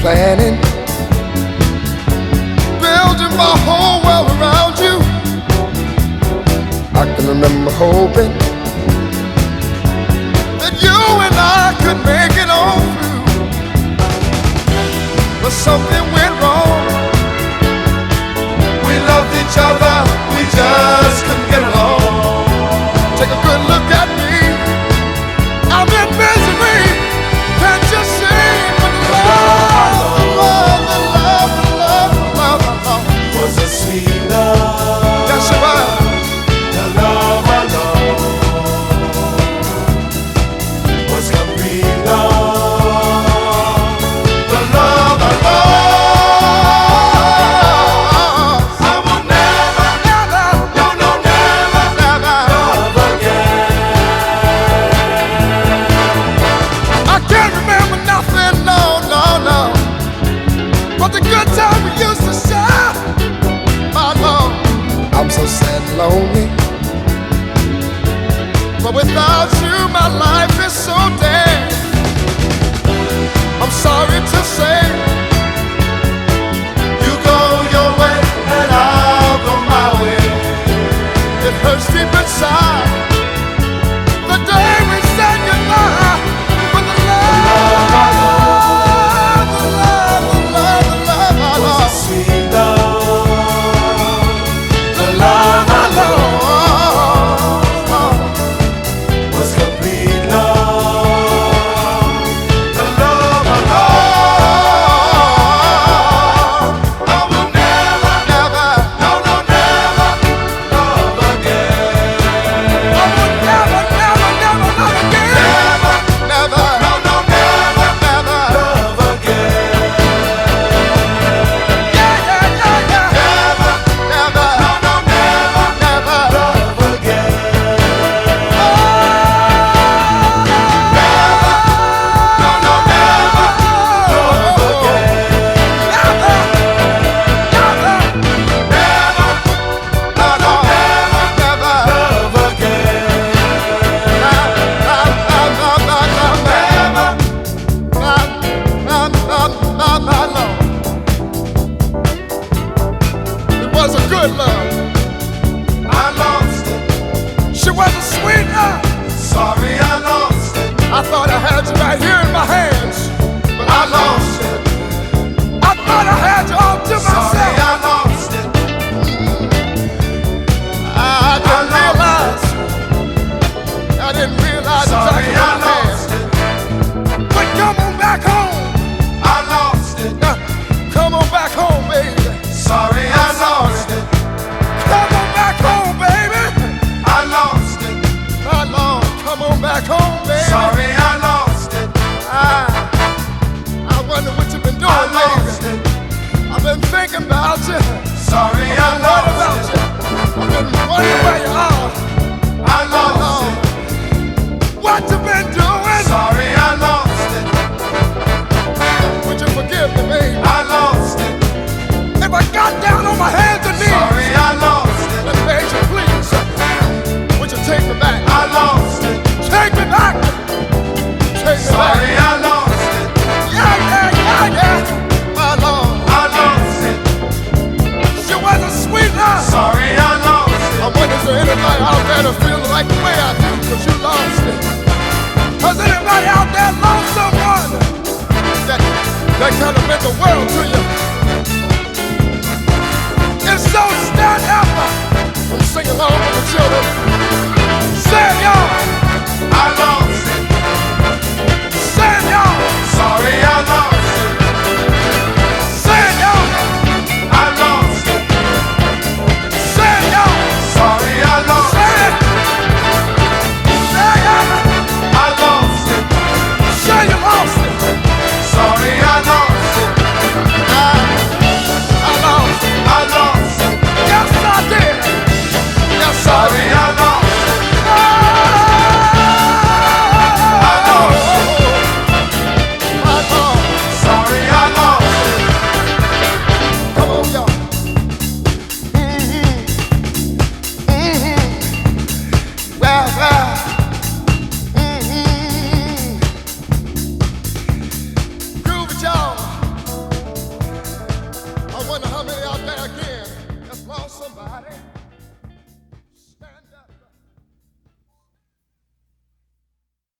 planning, building my whole world around you. I can remember hoping that you and I could make it all through, but something went wrong. We loved each other. lonely. But without you, my life is so dead. I'm sorry to say, you go your way and I'll go my way. It hurts deep inside the day we said goodbye. good love. I lost it. She was a sweetheart. Sorry, I lost it. I thought I had you right here in my hands, but I lost it. I thought I had. at the world.